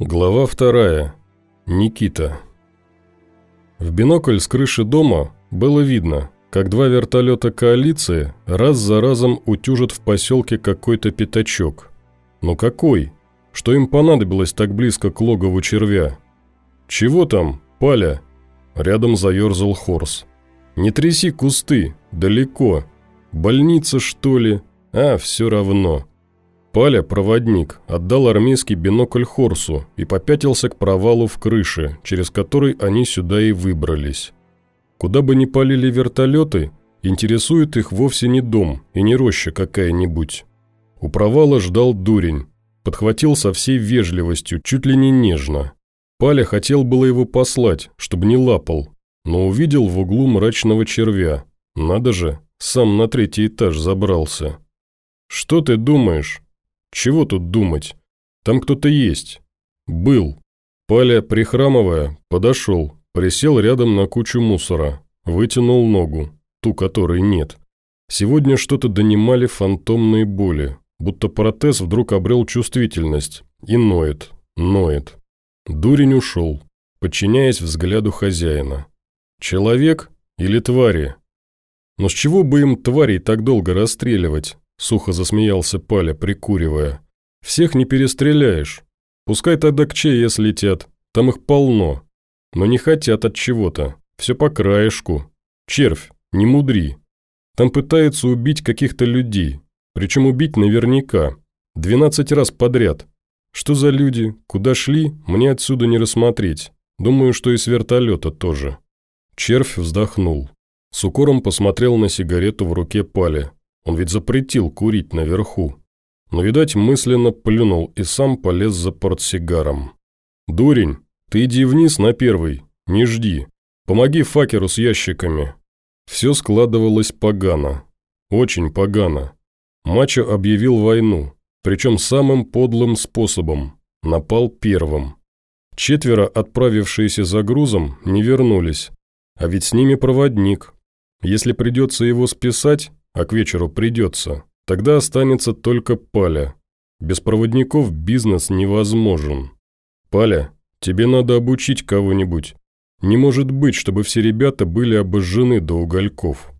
Глава вторая. Никита. В бинокль с крыши дома было видно, как два вертолета коалиции раз за разом утюжат в поселке какой-то пятачок. Но какой? Что им понадобилось так близко к логову червя? «Чего там, Паля?» Рядом заерзал Хорс. «Не тряси кусты, далеко. Больница, что ли? А, все равно». Паля, проводник, отдал армейский бинокль Хорсу и попятился к провалу в крыше, через который они сюда и выбрались. Куда бы ни полили вертолеты, интересует их вовсе не дом и не роща какая-нибудь. У провала ждал дурень, подхватил со всей вежливостью, чуть ли не нежно. Паля хотел было его послать, чтобы не лапал, но увидел в углу мрачного червя. Надо же, сам на третий этаж забрался. «Что ты думаешь?» Чего тут думать? Там кто-то есть. Был. Паля, прихрамывая, подошел, присел рядом на кучу мусора, вытянул ногу, ту, которой нет. Сегодня что-то донимали фантомные боли, будто протез вдруг обрел чувствительность и ноет, ноет. Дурень ушел, подчиняясь взгляду хозяина. Человек или твари? Но с чего бы им тварей так долго расстреливать? Сухо засмеялся Паля, прикуривая. «Всех не перестреляешь. Пускай тогда к ЧС летят, там их полно. Но не хотят от чего-то. Все по краешку. Червь, не мудри. Там пытаются убить каких-то людей. Причем убить наверняка. Двенадцать раз подряд. Что за люди, куда шли, мне отсюда не рассмотреть. Думаю, что и с вертолета тоже». Червь вздохнул. С укором посмотрел на сигарету в руке Пали. Он ведь запретил курить наверху. Но, видать, мысленно плюнул и сам полез за портсигаром. «Дурень, ты иди вниз на первый, не жди. Помоги факеру с ящиками». Все складывалось погано. Очень погано. Мачо объявил войну, причем самым подлым способом. Напал первым. Четверо, отправившиеся за грузом, не вернулись. А ведь с ними проводник. Если придется его списать, а к вечеру придется, тогда останется только Паля. Без проводников бизнес невозможен. Паля, тебе надо обучить кого-нибудь. Не может быть, чтобы все ребята были обожжены до угольков.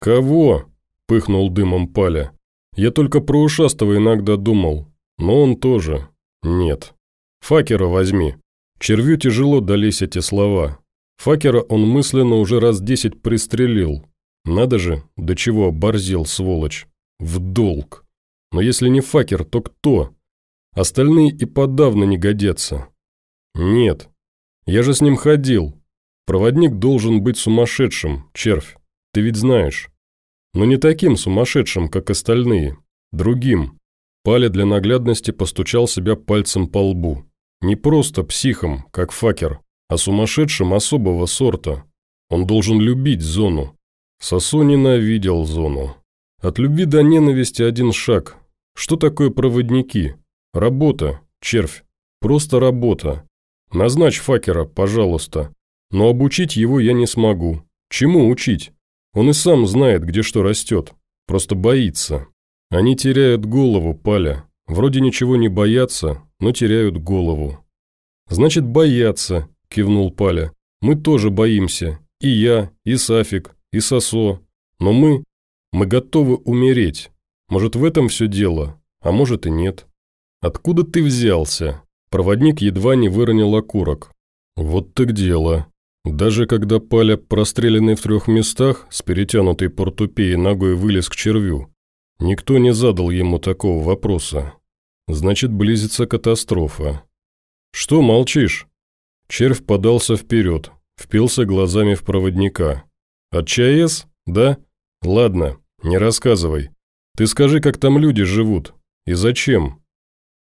Кого? Пыхнул дымом Паля. Я только про ушастого иногда думал, но он тоже. Нет. Факера возьми. Червю тяжело дались эти слова. Факера он мысленно уже раз десять пристрелил, надо же, до чего оборзел, сволочь. В долг. Но если не факер, то кто? Остальные и подавно не годятся. Нет. Я же с ним ходил. Проводник должен быть сумасшедшим, червь. Ты ведь знаешь. Но не таким сумасшедшим, как остальные. Другим. Паля для наглядности постучал себя пальцем по лбу. Не просто психом, как факер, а сумасшедшим особого сорта. Он должен любить зону, Сосу ненавидел зону. От любви до ненависти один шаг. Что такое проводники? Работа, червь. Просто работа. Назначь факера, пожалуйста. Но обучить его я не смогу. Чему учить? Он и сам знает, где что растет. Просто боится. Они теряют голову, Паля. Вроде ничего не боятся, но теряют голову. «Значит, боятся», – кивнул Паля. «Мы тоже боимся. И я, и Сафик, и Сосо. Но мы... мы готовы умереть. Может, в этом все дело, а может и нет. Откуда ты взялся?» Проводник едва не выронил окурок. «Вот так дело. Даже когда Паля, простреленный в трех местах, с перетянутой портупеей ногой вылез к червю, никто не задал ему такого вопроса. Значит, близится катастрофа. Что молчишь?» Червь подался вперед, впился глазами в проводника. «От ЧАЭС? Да? Ладно, не рассказывай. Ты скажи, как там люди живут. И зачем?»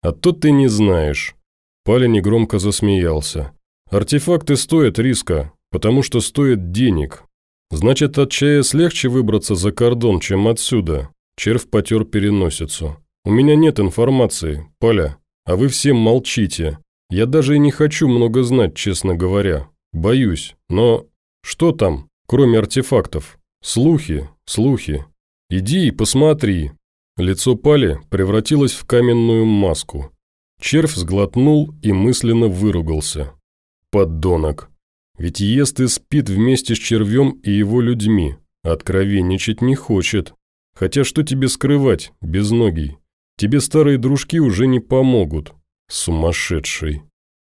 «А то ты не знаешь». Паля негромко засмеялся. «Артефакты стоят риска, потому что стоят денег. Значит, от ЧАЭС легче выбраться за кордон, чем отсюда». Червь потер переносицу. «У меня нет информации, Паля, а вы все молчите. Я даже и не хочу много знать, честно говоря. Боюсь, но... Что там?» Кроме артефактов. Слухи, слухи. Иди и посмотри. Лицо Пали превратилось в каменную маску. Червь сглотнул и мысленно выругался. Поддонок. Ведь ест и спит вместе с червем и его людьми. Откровенничать не хочет. Хотя что тебе скрывать, безногий? Тебе старые дружки уже не помогут. Сумасшедший.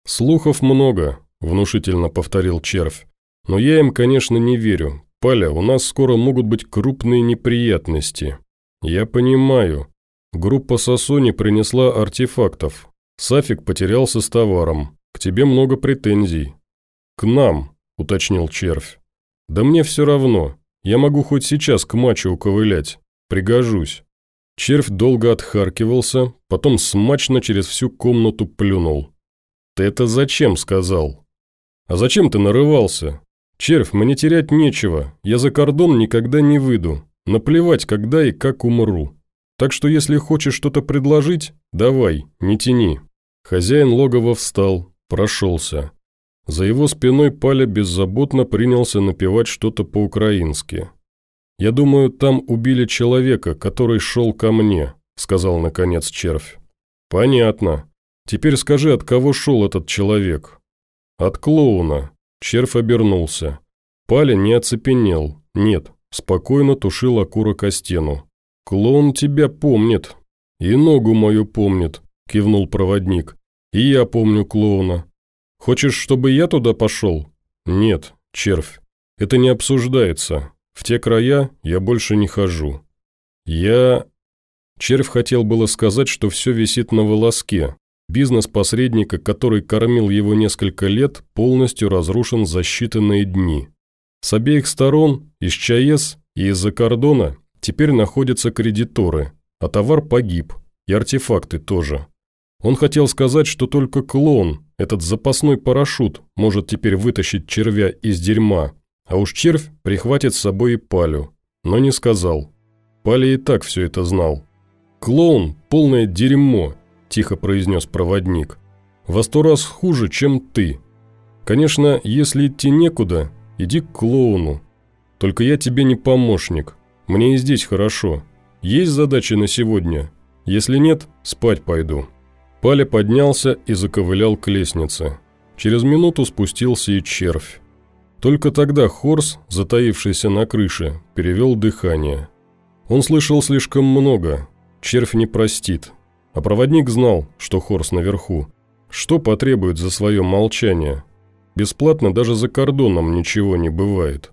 Слухов много, внушительно повторил червь. Но я им, конечно, не верю. Паля, у нас скоро могут быть крупные неприятности. Я понимаю. Группа Сосони принесла артефактов. Сафик потерялся с товаром. К тебе много претензий. К нам, уточнил червь. Да мне все равно. Я могу хоть сейчас к мачо уковылять. Пригожусь. Червь долго отхаркивался, потом смачно через всю комнату плюнул. «Ты это зачем?» – сказал. «А зачем ты нарывался? Червь, мне терять нечего, я за кордон никогда не выйду, наплевать, когда и как умру. Так что если хочешь что-то предложить, давай, не тяни». Хозяин логова встал, прошелся. За его спиной Паля беззаботно принялся напевать что-то по-украински. «Я думаю, там убили человека, который шел ко мне», – сказал наконец червь. «Понятно. Теперь скажи, от кого шел этот человек?» «От клоуна». Червь обернулся. Паля не оцепенел. Нет, спокойно тушил окурок о стену. «Клоун тебя помнит. И ногу мою помнит», – кивнул проводник. «И я помню клоуна. Хочешь, чтобы я туда пошел?» «Нет, червь. Это не обсуждается. В те края я больше не хожу. Я... Червь хотел было сказать, что все висит на волоске. Бизнес посредника, который кормил его несколько лет, полностью разрушен за считанные дни. С обеих сторон, из ЧАЭС и из-за кордона, теперь находятся кредиторы, а товар погиб, и артефакты тоже. Он хотел сказать, что только клон, этот запасной парашют, может теперь вытащить червя из дерьма, а уж червь прихватит с собой и Палю. Но не сказал. Паля и так все это знал. «Клоун – полное дерьмо», – тихо произнес проводник. «Во сто раз хуже, чем ты. Конечно, если идти некуда, иди к клоуну. Только я тебе не помощник. Мне и здесь хорошо. Есть задачи на сегодня? Если нет, спать пойду». Паля поднялся и заковылял к лестнице. Через минуту спустился и червь. Только тогда Хорс, затаившийся на крыше, перевел дыхание. Он слышал слишком много, червь не простит. А проводник знал, что Хорс наверху. Что потребует за свое молчание? Бесплатно даже за кордоном ничего не бывает.